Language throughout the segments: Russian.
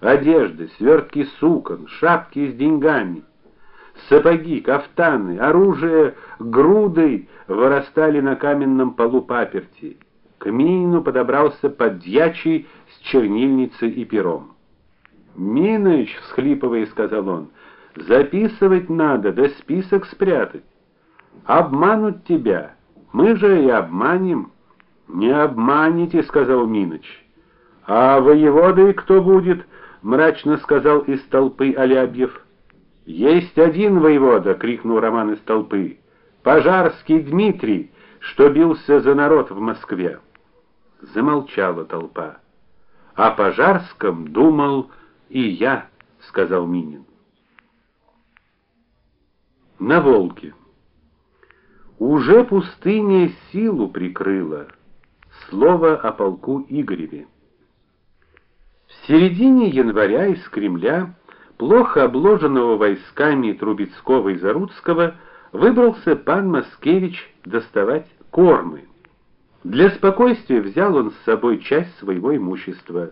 одежды, свертки сукон, шапки с деньгами, сапоги, кафтаны, оружие грудой вырастали на каменном полу паперти. К Минину подобрался подьячий с чернильницей и пером. "Миныч", всхлипывая, сказал он. "Записывать надо, да список спрятать. Обманут тебя. Мы же и обманем". "Не обманете", сказал Миныч. "А воеводой кто будет?" Мрачно сказал из толпы Алябьев. "Есть один воевода", крикнул Роман из толпы. "Пожарский Дмитрий, что бился за народ в Москве". Замолчала толпа. О Пожарском думал и я, сказал Минин. На Волге. Уже пустыня силу прикрыла. Слово о полку Игореве. В середине января из Кремля, плохо обложенного войсками Трубецкого и Заруцкого, выбрался пан Маскевич доставать кормы. Для спокойствия взял он с собой часть своего имущества.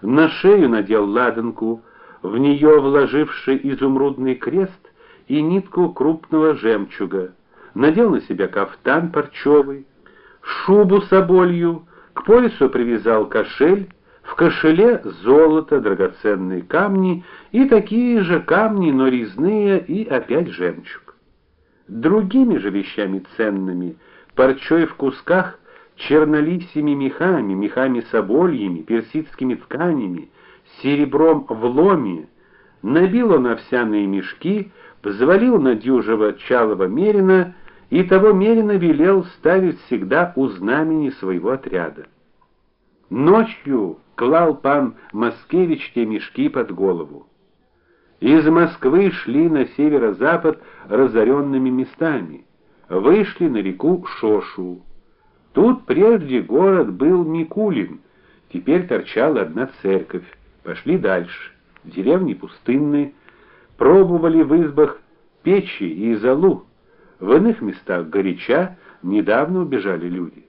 На шею надел ладанку, в нее вложивший изумрудный крест и нитку крупного жемчуга. Надел на себя кафтан парчевый, шубу соболью, к поясу привязал кошель, в кошеле золото, драгоценные камни и такие же камни, но резные и опять жемчуг. Другими же вещами ценными, парчой в кусках чернолисими мехами, мехами собольями, персидскими тканями, серебром в ломе, набил он овсяные мешки, взвалил на дюжего чалого мерина и того мерина велел ставить всегда у знамени своего отряда. Ночью клал пан Маскевич те мешки под голову. Из Москвы шли на северо-запад разоренными местами, вышли на реку Шошу. Тут прежде город был Микулин, теперь торчала одна церковь. Пошли дальше. Деревни пустынные, пробовали в избах печи и золу. В иных местах горяча, недавно убежали люди.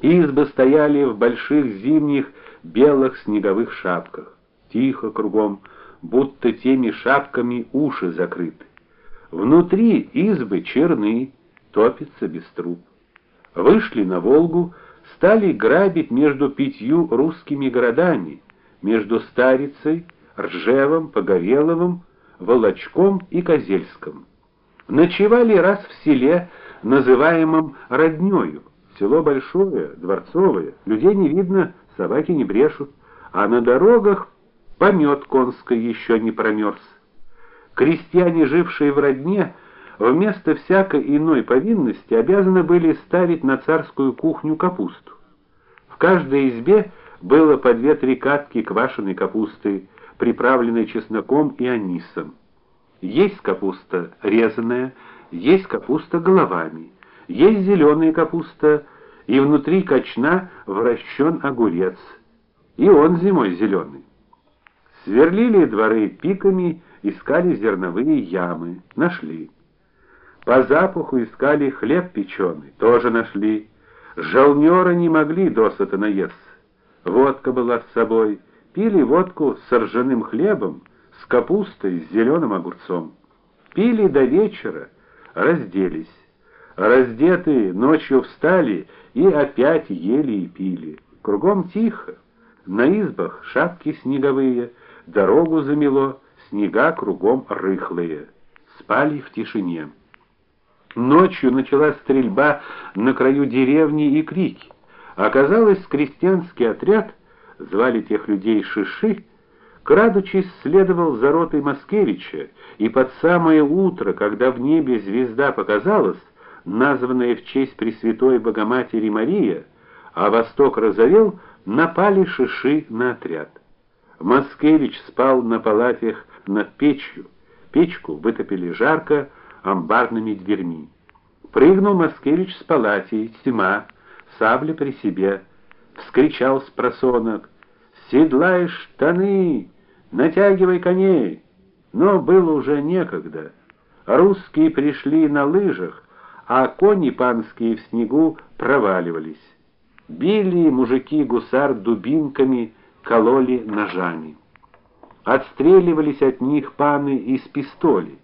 Избы стояли в больших зимних белых снеговых шапках. Тихо кругом, будто теми шапками уши закрыты. Внутри избы черны, топятся без труб вышли на Волгу, стали грабить между пятью русскими городами, между Старицей, Ржевом, Погореловым, Волочком и Козельском. Ночевали раз в селе, называемом Роднёю. Село большое, дворцовое, людей не видно, собаки не брешут, а на дорогах помет конской еще не промерз. Крестьяне, жившие в Родне, вместо всякой иной повинности обязаны были ставить на царскую кухню капусту. В каждой избе было по две-три катки квашеной капусты, приправленной чесноком и анисом. Есть капуста резаная, есть капуста головами, есть зеленая капуста, и внутри кочна вращен огурец. И он зимой зеленый. Сверлили дворы пиками, искали зерновые ямы, нашли. По запаху искали хлеб печеный, тоже нашли. Жалнёры не могли досыта наесться. Водка была с собой, пили водку с ржаным хлебом, с капустой, с зеленым огурцом. Пили до вечера, разделись. Раздетые ночью встали и опять ели и пили. Кругом тихо. На избах шапки снеговые, дорогу замело, снега кругом рыхлые. Спали в тишине. Ночью началась стрельба на краю деревни и крики. Оказалось, крестьянский отряд, звали тех людей Шиши, крадучись следовал за ротой Маскевича, и под самое утро, когда в небе звезда показалась, названная в честь Пресвятой Богоматери Мария, а восток разорел, напали Шиши на отряд. Маскевич спал на палатях над печью. Печку вытопили жарко, амбарными дверьми. Прыгнул Маскевич с палати, тьма, сабля при себе, вскричал с просонок: "Седлай штаны, натягивай коней!" Но было уже некогда. Русские пришли на лыжах, а кони панские в снегу проваливались. Били мужики гусар дубинками, кололи ножами. отстреливались от них паны из пистолей.